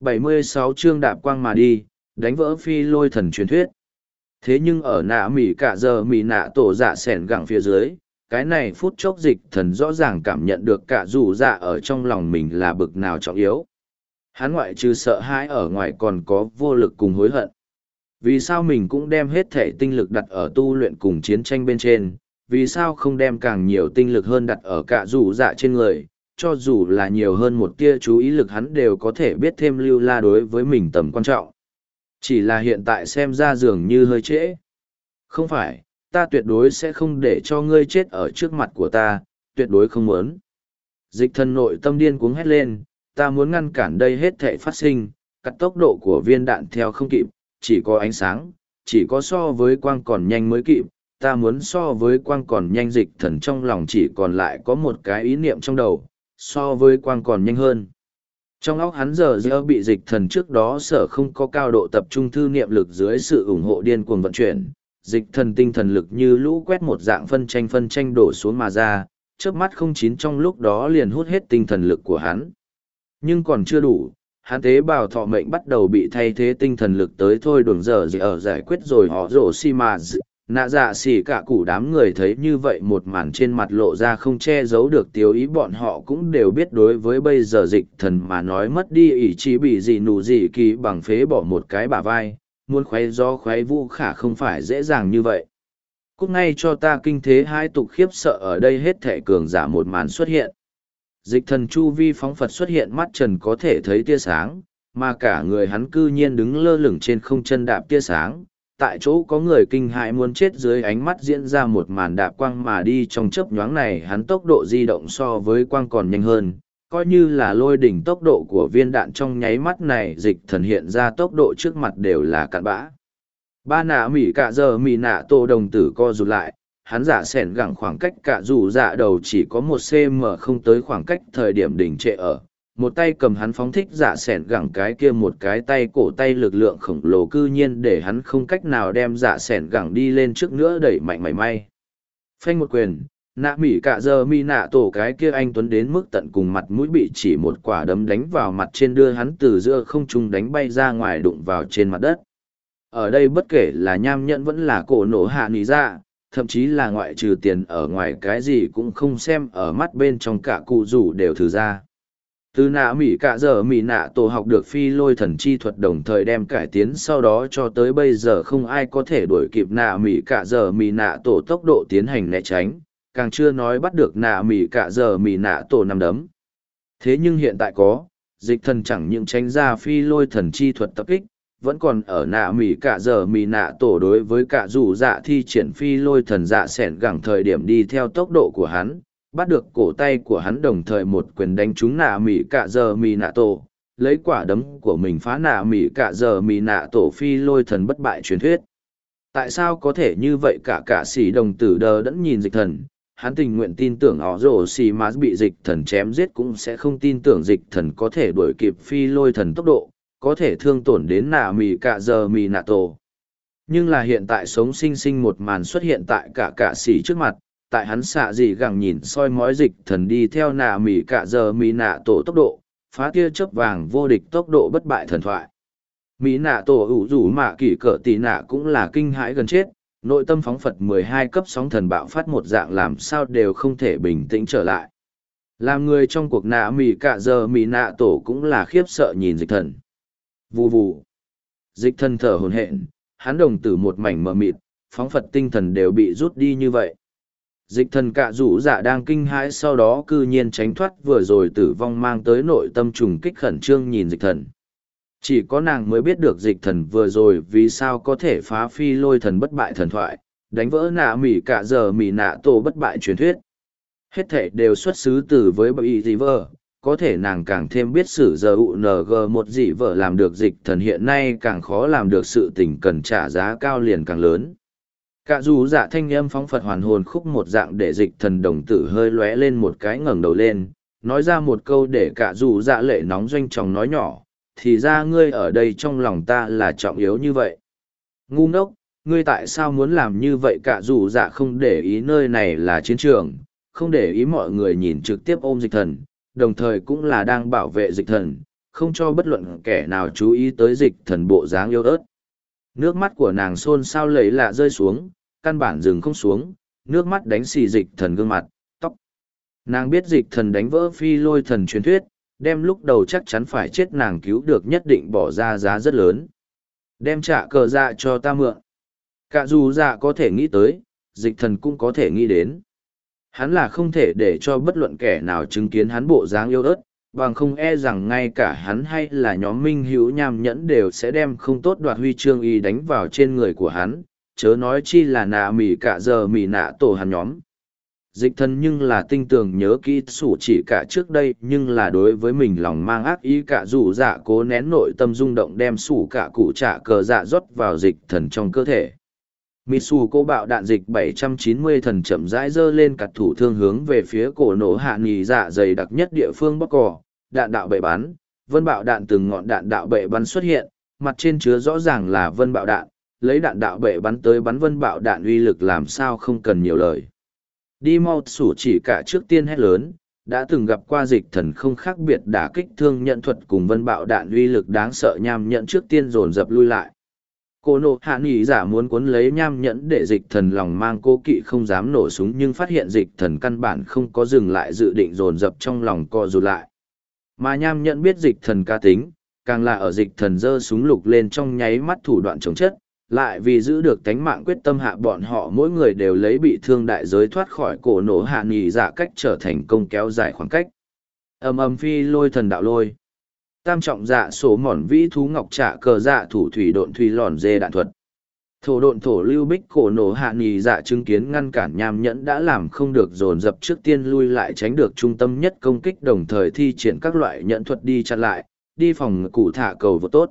76 chương đạp quang mà đi, đánh vỡ phi lôi thần truyền thuyết. Thế nhưng ở nạ mỉ cả giờ mỉ nạ tổ dạ sẻn gẳng phía dưới, cái này phút chốc dịch thần rõ ràng cảm nhận được cả dù dạ ở trong lòng mình là bực nào trọng yếu. Hắn ngoại trừ sợ hãi ở ngoài còn có vô lực cùng hối hận. Vì sao mình cũng đem hết thể tinh lực đặt ở tu luyện cùng chiến tranh bên trên, vì sao không đem càng nhiều tinh lực hơn đặt ở cả dù dạ trên người, cho dù là nhiều hơn một tia chú ý lực hắn đều có thể biết thêm lưu la đối với mình tầm quan trọng. Chỉ là hiện tại xem ra dường như hơi trễ. Không phải, ta tuyệt đối sẽ không để cho ngươi chết ở trước mặt của ta, tuyệt đối không muốn. Dịch thần nội tâm điên cuống hét lên, ta muốn ngăn cản đây hết thể phát sinh, cắt tốc độ của viên đạn theo không kịp, chỉ có ánh sáng, chỉ có so với quang còn nhanh mới kịp, ta muốn so với quang còn nhanh dịch thần trong lòng chỉ còn lại có một cái ý niệm trong đầu, so với quang còn nhanh hơn. Trong óc hắn giờ giờ bị dịch thần trước đó sở không có cao độ tập trung thư niệm lực dưới sự ủng hộ điên cuồng vận chuyển, dịch thần tinh thần lực như lũ quét một dạng phân tranh phân tranh đổ xuống mà ra, Chớp mắt không chín trong lúc đó liền hút hết tinh thần lực của hắn. Nhưng còn chưa đủ, hắn tế bào thọ mệnh bắt đầu bị thay thế tinh thần lực tới thôi đường giờ gì ở giải quyết rồi họ rổ xi mà nạ dạ xỉ cả củ đám người thấy như vậy một màn trên mặt lộ ra không che giấu được tiêu ý, bọn họ cũng đều biết đối với bây giờ dịch thần mà nói mất đi ý chí bị gì nụ gì kỳ bằng phế bỏ một cái bả vai, muốn khoái do khoái vũ khả không phải dễ dàng như vậy. Cúc ngay cho ta kinh thế hai tục khiếp sợ ở đây hết thể cường giả một màn xuất hiện. Dịch thần chu vi phóng phật xuất hiện mắt trần có thể thấy tia sáng, mà cả người hắn cư nhiên đứng lơ lửng trên không chân đạp tia sáng tại chỗ có người kinh hãi muốn chết dưới ánh mắt diễn ra một màn đạp quang mà đi trong chớp nhoáng này hắn tốc độ di động so với quang còn nhanh hơn, coi như là lôi đỉnh tốc độ của viên đạn trong nháy mắt này dịch thần hiện ra tốc độ trước mặt đều là cặn bã. Ba nạ mỉ cạ giờ mỉ nạ tô đồng tử co rụt lại, hắn giả sẻn gẳng khoảng cách cạ dù dạ đầu chỉ có một cm không tới khoảng cách thời điểm đỉnh trệ ở một tay cầm hắn phóng thích dạ sẻn gẳng cái kia một cái tay cổ tay lực lượng khổng lồ cư nhiên để hắn không cách nào đem dạ sẻn gẳng đi lên trước nữa đẩy mạnh mảy may. Phanh một quyền, nạ mỉ cả giờ mi nạ tổ cái kia anh tuấn đến mức tận cùng mặt mũi bị chỉ một quả đấm đánh vào mặt trên đưa hắn từ giữa không trung đánh bay ra ngoài đụng vào trên mặt đất. Ở đây bất kể là nham nhẫn vẫn là cổ nổ hạ nỉ ra, thậm chí là ngoại trừ tiền ở ngoài cái gì cũng không xem ở mắt bên trong cả cụ rủ đều thử ra từ nạ mỹ cả giờ mỹ nạ tổ học được phi lôi thần chi thuật đồng thời đem cải tiến sau đó cho tới bây giờ không ai có thể đuổi kịp nạ mỹ cả giờ mỹ nạ tổ tốc độ tiến hành né tránh, càng chưa nói bắt được nạ mỹ cả giờ mỹ nạ tổ nằm đấm. Thế nhưng hiện tại có, dịch thần chẳng những tránh ra phi lôi thần chi thuật tập kích, vẫn còn ở nạ mỹ cả giờ mỹ nạ tổ đối với cả dù dạ thi triển phi lôi thần dạ s ẻ n gẳng thời điểm đi theo tốc độ của hắn bắt được cổ tay của hắn đồng thời một quyền đánh trúng nạ mỉ cạ giờ mỹ nạ tổ. Lấy quả đấm của mình phá nạ mỉ cạ giờ mỹ nạ tổ phi lôi thần bất bại truyền thuyết. Tại sao có thể như vậy cả cả xỉ đồng tử đờ đẫn nhìn dịch thần? Hắn tình nguyện tin tưởng họ rổ xì mà bị dịch thần chém giết cũng sẽ không tin tưởng dịch thần có thể đuổi kịp phi lôi thần tốc độ, có thể thương tổn đến nạ mỉ cạ giờ mì nạ tổ. Nhưng là hiện tại sống sinh sinh một màn xuất hiện tại cả cả xỉ trước mặt tại hắn xạ gì gẳng nhìn soi mói dịch thần đi theo nạ mỉ cả giờ mỉ nạ tổ tốc độ, phá tia chớp vàng vô địch tốc độ bất bại thần thoại. Mỹ nạ tổ ủ rủ mạ kỷ cỡ tì nạ cũng là kinh hãi gần chết, nội tâm phóng phật mười hai cấp sóng thần bạo phát một dạng làm sao đều không thể bình tĩnh trở lại. Làm người trong cuộc nạ mỹ cả giờ mỹ nạ tổ cũng là khiếp sợ nhìn dịch thần. Vù vù. Dịch thần thở hồn hện hắn đồng tử một mảnh mờ mịt, phóng phật tinh thần đều bị rút đi như vậy dịch thần cạ rủ dạ đang kinh hãi sau đó cư nhiên tránh thoát vừa rồi tử vong mang tới nội tâm trùng kích khẩn trương nhìn dịch thần. Chỉ có nàng mới biết được dịch thần vừa rồi vì sao có thể phá phi lôi thần bất bại thần thoại, đánh vỡ nạ mỉ cả giờ mỉ nạ tổ bất bại truyền thuyết. Hết thể đều xuất xứ từ với bậc y dị vợ, có thể nàng càng thêm biết sử giờ ụ ng một dị vợ làm được dịch thần hiện nay càng khó làm được sự tình cần trả giá cao liền càng lớn cả dù dạ thanh âm phóng phật hoàn hồn khúc một dạng để dịch thần đồng tử hơi lóe lên một cái ngẩng đầu lên, nói ra một câu để cả dù dạ lệ nóng doanh chóng nói nhỏ, thì ra ngươi ở đây trong lòng ta là trọng yếu như vậy. Ngu ngốc, ngươi tại sao muốn làm như vậy cả dù dạ không để ý nơi này là chiến trường, không để ý mọi người nhìn trực tiếp ôm dịch thần, đồng thời cũng là đang bảo vệ dịch thần, không cho bất luận kẻ nào chú ý tới dịch thần bộ dáng yêu ớt. Nước mắt của nàng xôn xao lấy lạ rơi xuống, căn bản dừng không xuống, nước mắt đánh xì dịch thần gương mặt, tóc. Nàng biết dịch thần đánh vỡ phi lôi thần truyền thuyết, đem lúc đầu chắc chắn phải chết nàng cứu được nhất định bỏ ra giá rất lớn. Đem trả cờ dạ cho ta mượn. Cả dù dạ có thể nghĩ tới, dịch thần cũng có thể nghĩ đến. Hắn là không thể để cho bất luận kẻ nào chứng kiến hắn bộ dáng yêu ớt, bằng không e rằng ngay cả hắn hay là nhóm minh hữu nham nhẫn đều sẽ đem không tốt đoạt huy chương y đánh vào trên người của hắn, chớ nói chi là nạ mỉ cả giờ mỉ nạ tổ hắn nhóm. Dịch thần nhưng là tinh tường nhớ kỹ sủ chỉ cả trước đây nhưng là đối với mình lòng mang ác ý cả dù dạ cố nén nội tâm rung động đem sủ cả cụ trả cờ dạ rót vào dịch thần trong cơ thể. Mitsu cô bạo đạn dịch 790 thần chậm rãi dơ lên cặt thủ thương hướng về phía cổ nổ hạ nghỉ dạ dày đặc nhất địa phương bắc cỏ, đạn đạo bệ bắn, vân bạo đạn từng ngọn đạn đạo bệ bắn xuất hiện, mặt trên chứa rõ ràng là vân bạo đạn, lấy đạn đạo bệ bắn tới bắn vân bạo đạn uy lực làm sao không cần nhiều lời. Đi mau sủ chỉ cả trước tiên hét lớn, đã từng gặp qua dịch thần không khác biệt đả kích thương nhận thuật cùng vân bạo đạn uy lực đáng sợ nham nhận trước tiên dồn dập lui lại cô nộ hạ nghỉ giả muốn cuốn lấy nham nhẫn để dịch thần lòng mang cô kỵ không dám nổ súng nhưng phát hiện dịch thần căn bản không có dừng lại dự định dồn dập trong lòng co rụt lại mà nham nhẫn biết dịch thần ca tính càng là ở dịch thần giơ súng lục lên trong nháy mắt thủ đoạn chống chất lại vì giữ được tánh mạng quyết tâm hạ bọn họ mỗi người đều lấy bị thương đại giới thoát khỏi cổ nổ hạ nghỉ giả dạ cách trở thành công kéo dài khoảng cách. Ầm ầm phi lôi thần đạo lôi. Tam trọng dạ số mòn vĩ thú ngọc trạ cờ dạ thủ thủy độn thủy lòn dê đạn thuật. Thổ độn thổ lưu bích cổ nổ hạ nghỉ dạ chứng kiến ngăn cản nham nhẫn đã làm không được dồn dập trước tiên lui lại tránh được trung tâm nhất công kích đồng thời thi triển các loại nhẫn thuật đi chặn lại, đi phòng cụ thả cầu vô tốt.